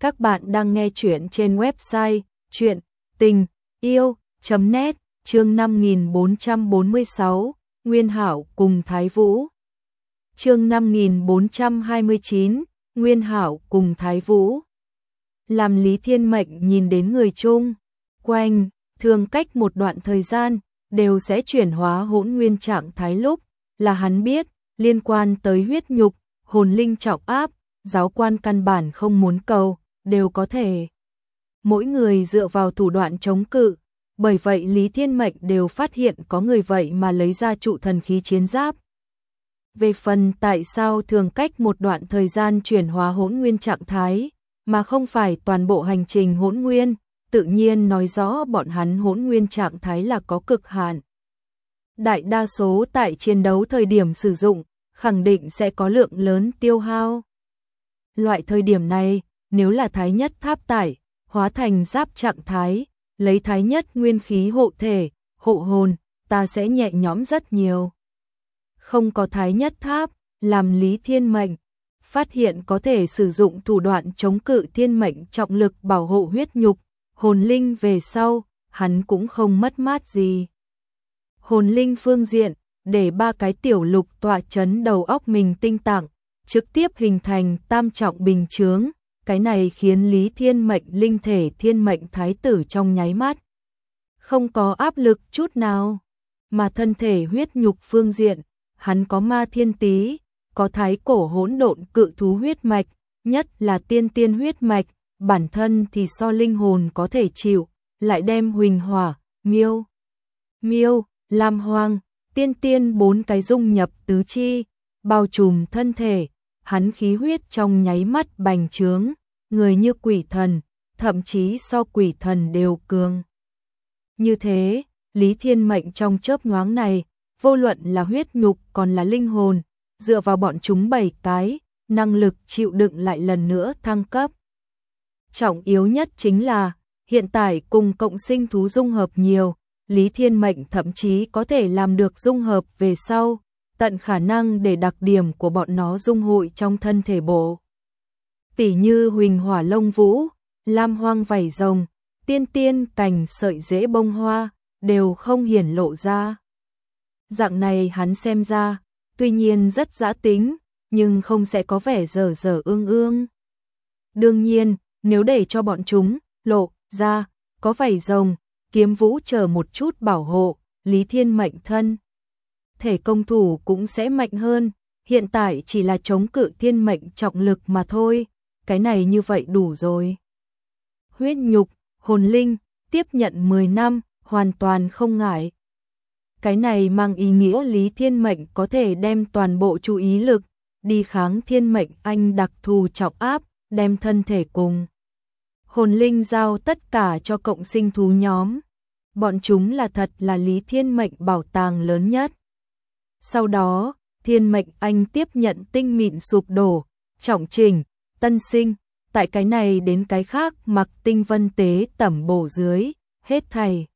Các bạn đang nghe chuyện trên website chuyện tình yêu.net chương 5446 Nguyên Hảo cùng Thái Vũ. Chương 5429 Nguyên Hảo cùng Thái Vũ. Làm Lý Thiên Mệnh nhìn đến người chung, quanh, thường cách một đoạn thời gian, đều sẽ chuyển hóa hỗn nguyên trạng thái lúc, là hắn biết, liên quan tới huyết nhục, hồn linh trọng áp, giáo quan căn bản không muốn cầu, đều có thể. Mỗi người dựa vào thủ đoạn chống cự, bởi vậy Lý Thiên Mệnh đều phát hiện có người vậy mà lấy ra trụ thần khí chiến giáp. Về phần tại sao thường cách một đoạn thời gian chuyển hóa hỗn nguyên trạng thái, mà không phải toàn bộ hành trình hỗn nguyên, tự nhiên nói rõ bọn hắn hỗn nguyên trạng thái là có cực hạn. Đại đa số tại chiến đấu thời điểm sử dụng, khẳng định sẽ có lượng lớn tiêu hao. Loại thời điểm này, nếu là thái nhất tháp tải, hóa thành giáp trạng thái, lấy thái nhất nguyên khí hộ thể, hộ hồn, ta sẽ nhẹ nhõm rất nhiều. Không có thái nhất tháp, làm lý thiên mệnh, phát hiện có thể sử dụng thủ đoạn chống cự thiên mệnh trọng lực bảo hộ huyết nhục, hồn linh về sau, hắn cũng không mất mát gì. Hồn linh phương diện, để ba cái tiểu lục tọa chấn đầu óc mình tinh tạng trực tiếp hình thành tam trọng bình chướng, cái này khiến Lý Thiên Mệnh linh thể thiên mệnh thái tử trong nháy mắt. Không có áp lực chút nào, mà thân thể huyết nhục phương diện, hắn có ma thiên tí, có thái cổ hỗn độn cự thú huyết mạch, nhất là tiên tiên huyết mạch, bản thân thì so linh hồn có thể chịu, lại đem huỳnh hỏa, miêu, miêu, lam hoang, tiên tiên bốn cái dung nhập tứ chi, bao trùm thân thể, hắn khí huyết trong nháy mắt bành trướng, người như quỷ thần, thậm chí so quỷ thần đều cường. Như thế, Lý Thiên Mệnh trong chớp nhoáng này, vô luận là huyết nhục còn là linh hồn, dựa vào bọn chúng bảy cái, năng lực chịu đựng lại lần nữa thăng cấp. Trọng yếu nhất chính là, hiện tại cùng cộng sinh thú dung hợp nhiều, Lý Thiên Mệnh thậm chí có thể làm được dung hợp về sau, tận khả năng để đặc điểm của bọn nó dung hội trong thân thể bộ. Tỷ như huỳnh hỏa lông vũ, lam hoang vảy rồng, tiên tiên cành sợi rễ bông hoa, đều không hiển lộ ra. Dạng này hắn xem ra, tuy nhiên rất giã tính, nhưng không sẽ có vẻ dở dở ương ương. Đương nhiên, nếu để cho bọn chúng lộ ra, có vảy rồng, kiếm vũ chờ một chút bảo hộ, Lý Thiên mệnh thân. Thể công thủ cũng sẽ mạnh hơn, hiện tại chỉ là chống cự thiên mệnh trọng lực mà thôi, cái này như vậy đủ rồi. Huyết nhục, hồn linh, tiếp nhận 10 năm, hoàn toàn không ngại. Cái này mang ý nghĩa Lý Thiên Mệnh có thể đem toàn bộ chú ý lực, đi kháng thiên mệnh anh đặc thù trọng áp, đem thân thể cùng. Hồn linh giao tất cả cho cộng sinh thú nhóm. Bọn chúng là thật là Lý Thiên Mệnh bảo tàng lớn nhất. Sau đó, Thiên Mệnh Anh tiếp nhận tinh mịn sụp đổ, trọng trình, tân sinh, tại cái này đến cái khác mặc tinh vân tế tẩm bổ dưới, hết thầy.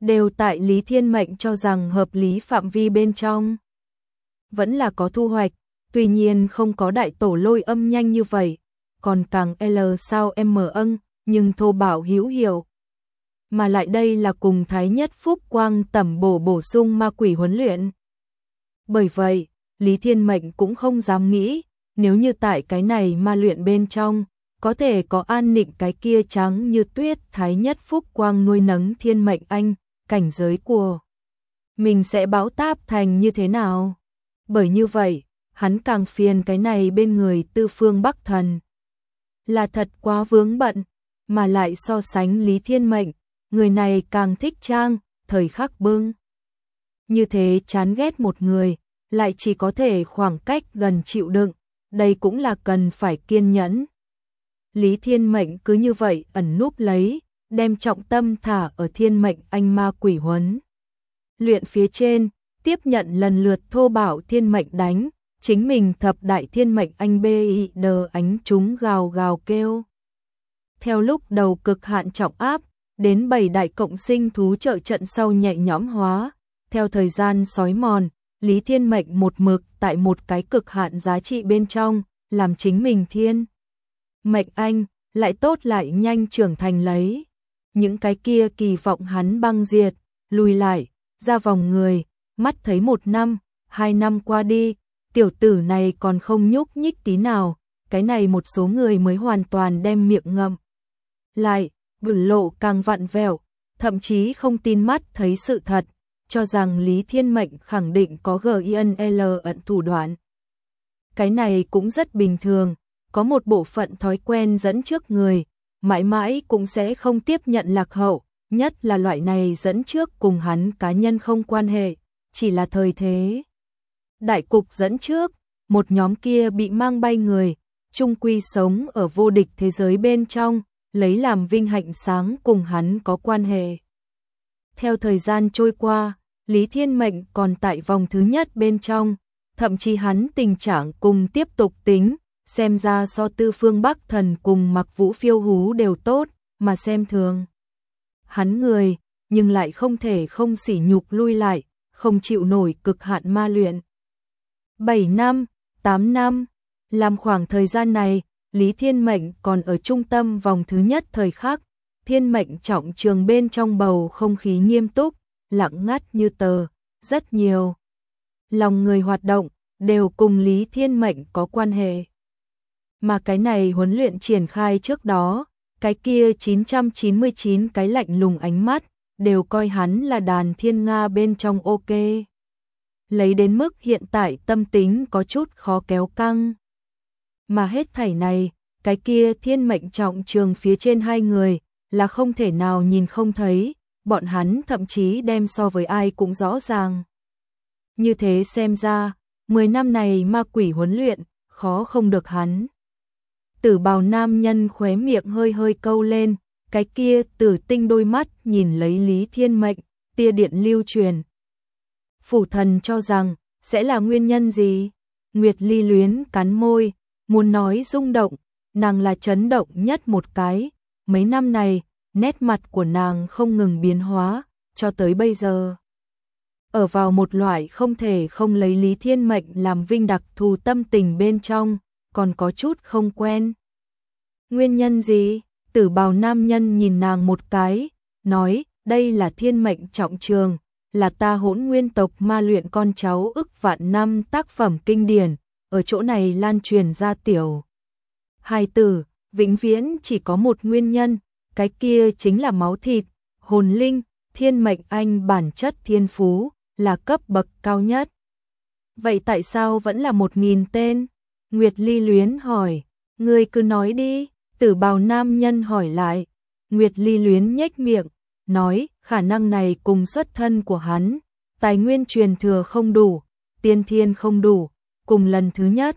Đều tại Lý Thiên Mệnh cho rằng hợp lý phạm vi bên trong. Vẫn là có thu hoạch, tuy nhiên không có đại tổ lôi âm nhanh như vậy, còn càng L sao M ân, nhưng thô bảo hữu hiệu. Mà lại đây là cùng Thái Nhất Phúc Quang tẩm bổ bổ sung ma quỷ huấn luyện. Bởi vậy, Lý Thiên Mệnh cũng không dám nghĩ, nếu như tại cái này ma luyện bên trong, có thể có an nịnh cái kia trắng như tuyết Thái Nhất Phúc Quang nuôi nấng thiên mệnh anh, cảnh giới của mình sẽ báo táp thành như thế nào? Bởi như vậy, hắn càng phiền cái này bên người tư phương Bắc Thần. Là thật quá vướng bận, mà lại so sánh Lý Thiên Mệnh, người này càng thích trang, thời khắc bưng. Như thế chán ghét một người, lại chỉ có thể khoảng cách gần chịu đựng, đây cũng là cần phải kiên nhẫn. Lý Thiên Mệnh cứ như vậy ẩn núp lấy, đem trọng tâm thả ở thiên mệnh anh ma quỷ huấn. Luyện phía trên, tiếp nhận lần lượt thô bảo thiên mệnh đánh, chính mình thập đại thiên mệnh anh bê y đờ ánh chúng gào gào kêu. Theo lúc đầu cực hạn trọng áp, đến bảy đại cộng sinh thú trợ trận sau nhẹ nhõm hóa, theo thời gian sói mòn, Lý Thiên Mệnh một mực tại một cái cực hạn giá trị bên trong, làm chính mình thiên. Mệnh anh, lại tốt lại nhanh trưởng thành lấy. Những cái kia kỳ vọng hắn băng diệt, lùi lại, ra vòng người, mắt thấy một năm, hai năm qua đi, tiểu tử này còn không nhúc nhích tí nào, cái này một số người mới hoàn toàn đem miệng ngậm. Lại, bửu lộ càng vặn vẹo, thậm chí không tin mắt thấy sự thật, cho rằng Lý Thiên Mệnh khẳng định có GINL ẩn thủ đoạn. Cái này cũng rất bình thường, có một bộ phận thói quen dẫn trước người, mãi mãi cũng sẽ không tiếp nhận lạc hậu, nhất là loại này dẫn trước cùng hắn cá nhân không quan hệ, chỉ là thời thế. Đại cục dẫn trước, một nhóm kia bị mang bay người, trung quy sống ở vô địch thế giới bên trong, lấy làm vinh hạnh sáng cùng hắn có quan hệ. Theo thời gian trôi qua, Lý Thiên Mệnh còn tại vòng thứ nhất bên trong, thậm chí hắn tình trạng cùng tiếp tục tính, xem ra so tư phương Bắc thần cùng mặc vũ phiêu hú đều tốt, mà xem thường. Hắn người, nhưng lại không thể không sỉ nhục lui lại, không chịu nổi cực hạn ma luyện. 7 năm, 8 năm, làm khoảng thời gian này, Lý Thiên Mệnh còn ở trung tâm vòng thứ nhất thời khắc, Thiên Mệnh trọng trường bên trong bầu không khí nghiêm túc, lặng ngắt như tờ, rất nhiều. Lòng người hoạt động, đều cùng Lý Thiên Mệnh có quan hệ. Mà cái này huấn luyện triển khai trước đó, cái kia 999 cái lạnh lùng ánh mắt, đều coi hắn là đàn thiên Nga bên trong ok. Lấy đến mức hiện tại tâm tính có chút khó kéo căng. Mà hết thảy này, cái kia thiên mệnh trọng trường phía trên hai người, là không thể nào nhìn không thấy, bọn hắn thậm chí đem so với ai cũng rõ ràng. Như thế xem ra, 10 năm này ma quỷ huấn luyện, khó không được hắn. Tử bào nam nhân khóe miệng hơi hơi câu lên, cái kia tử tinh đôi mắt nhìn lấy Lý Thiên Mệnh, tia điện lưu truyền. Phủ thần cho rằng, sẽ là nguyên nhân gì? Nguyệt ly luyến cắn môi, muốn nói rung động, nàng là chấn động nhất một cái. Mấy năm này, nét mặt của nàng không ngừng biến hóa, cho tới bây giờ. Ở vào một loại không thể không lấy Lý Thiên Mệnh làm vinh đặc thù tâm tình bên trong, còn có chút không quen. Nguyên nhân gì? Tử bào nam nhân nhìn nàng một cái, nói, đây là thiên mệnh trọng trường, là ta hỗn nguyên tộc ma luyện con cháu ức vạn năm tác phẩm kinh điển, ở chỗ này lan truyền ra tiểu. Hai tử, vĩnh viễn chỉ có một nguyên nhân, cái kia chính là máu thịt, hồn linh, thiên mệnh anh bản chất thiên phú, là cấp bậc cao nhất. Vậy tại sao vẫn là một nghìn tên? Nguyệt Ly luyến hỏi, người cứ nói đi, tử bào nam nhân hỏi lại. Nguyệt Ly luyến nhếch miệng, nói khả năng này cùng xuất thân của hắn, tài nguyên truyền thừa không đủ, tiên thiên không đủ, cùng lần thứ nhất.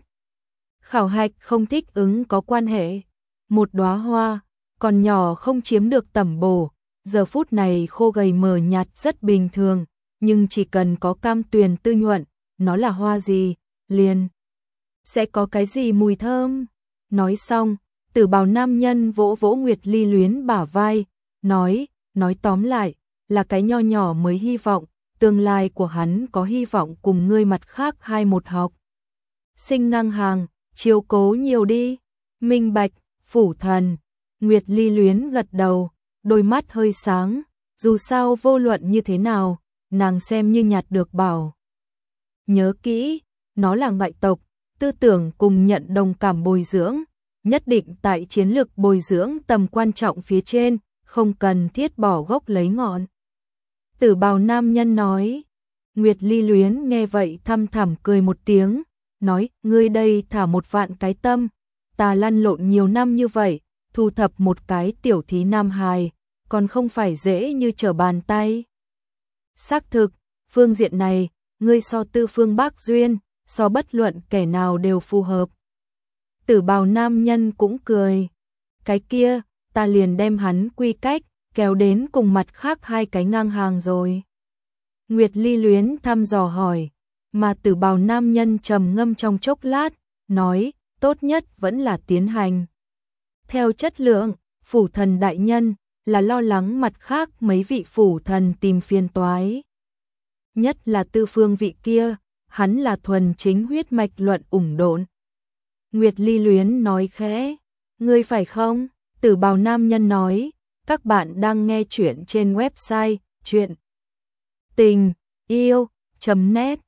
Khảo hạch không thích ứng có quan hệ, một đóa hoa, còn nhỏ không chiếm được tẩm bổ, giờ phút này khô gầy mờ nhạt rất bình thường, nhưng chỉ cần có cam tuyền tư nhuận, nó là hoa gì, liền. Sẽ có cái gì mùi thơm. Nói xong, tử bào nam nhân vỗ vỗ Nguyệt Ly luyến bả vai, nói, nói tóm lại, là cái nho nhỏ mới hy vọng, tương lai của hắn có hy vọng cùng ngươi mặt khác hai một học. Sinh ngang hàng, chiếu cố nhiều đi, minh bạch, phủ thần, Nguyệt Ly luyến gật đầu, đôi mắt hơi sáng, dù sao vô luận như thế nào, nàng xem như nhặt được bảo. Nhớ kỹ, nó là ngoại tộc, tư tưởng cùng nhận đồng cảm bồi dưỡng, nhất định tại chiến lược bồi dưỡng tầm quan trọng phía trên, không cần thiết bỏ gốc lấy ngọn. Tử bào nam nhân nói, Nguyệt ly luyến nghe vậy thăm thẳm cười một tiếng, nói, ngươi đây thả một vạn cái tâm, ta lăn lộn nhiều năm như vậy, thu thập một cái tiểu thí nam hài, còn không phải dễ như trở bàn tay. Xác thực, phương diện này, ngươi so tư phương bác duyên, so bất luận kẻ nào đều phù hợp. Tử bào nam nhân cũng cười. Cái kia, ta liền đem hắn quy cách, kéo đến cùng mặt khác hai cái ngang hàng rồi. Nguyệt ly luyến thăm dò hỏi, mà tử bào nam nhân trầm ngâm trong chốc lát, nói, tốt nhất vẫn là tiến hành. Theo chất lượng, phủ thần đại nhân, là lo lắng mặt khác mấy vị phủ thần tìm phiền toái. Nhất là tư phương vị kia, hắn là thuần chính huyết mạch luận ủng độn. Nguyệt ly luyến nói khẽ, ngươi phải không? Tử bào nam nhân nói, các bạn đang nghe chuyện trên website chuyện tình yêu.net